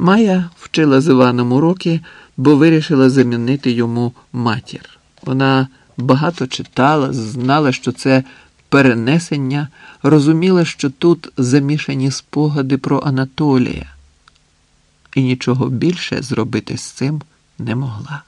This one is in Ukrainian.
Майя вчила з Іваном уроки, бо вирішила замінити йому матір. Вона багато читала, знала, що це перенесення, розуміла, що тут замішані спогади про Анатолія, і нічого більше зробити з цим не могла.